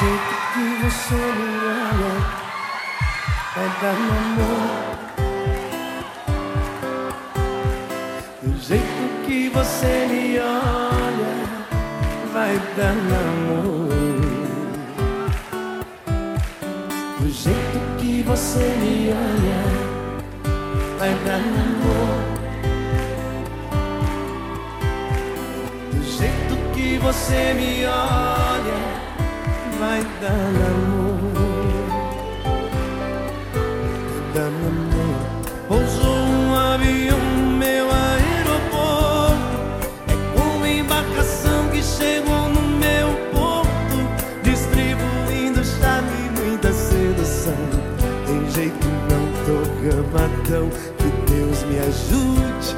jeito que você me olha, vai dar namoro. Do jeito que você me olha, vai dar namoro. Do jeito que você me olha, vai dar namoro. Do jeito que você me olha, vai dar. Vai dar namoro. Pousou um avião meu aeroporto. É como embarcação que chegou no meu porto, distribuindo charme e muita sedução. Tem jeito não tô gamadão, que Deus me ajude.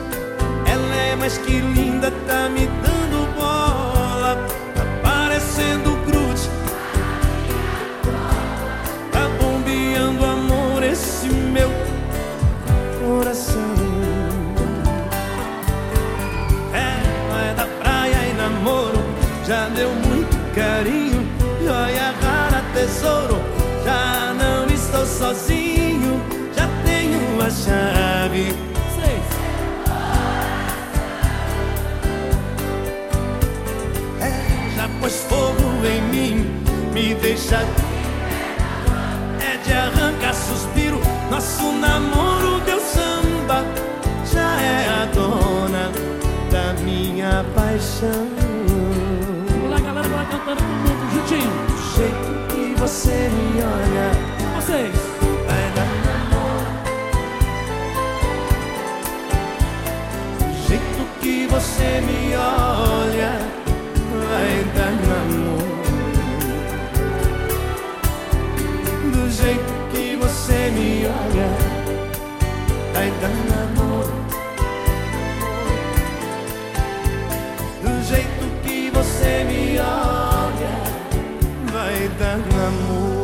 Ela é mais que linda, tá me dando já deu muito carinho, joia rara, tesouro. Já não estou sozinho, já tenho a chave. É, já pôs fogo em mim, me deixa. É de arrancar suspiro, nosso namoro deu samba. Já é a dona da minha paixão. Cantando todo mundo juntinho. Do jeito que você me olha, Vocês. vai dar namoro. Do jeito que você me olha, vai dar namoro. Do jeito que você me olha, vai dar vai dar namoro.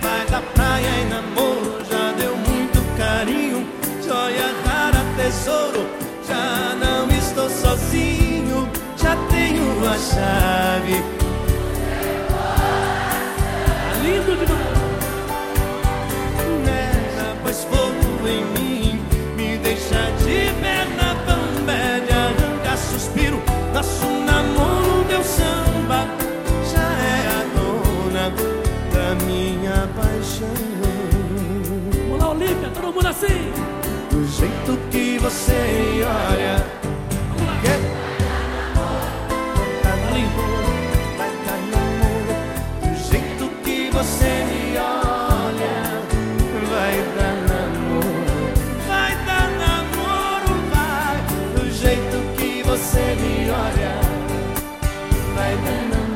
Vai da praia e namoro, já deu muito carinho. Joia rara, tesouro, já não estou sozinho, já tenho a chave. Lindo demais. Nela, pois fogo em mim, me deixa de perna bamba, de arrancar suspiro. Nosso namoro deu samba, já é a dona da minha paixão. Vamos lá, Olímpia, todo mundo assim. Do jeito que você olha, olha, vai dando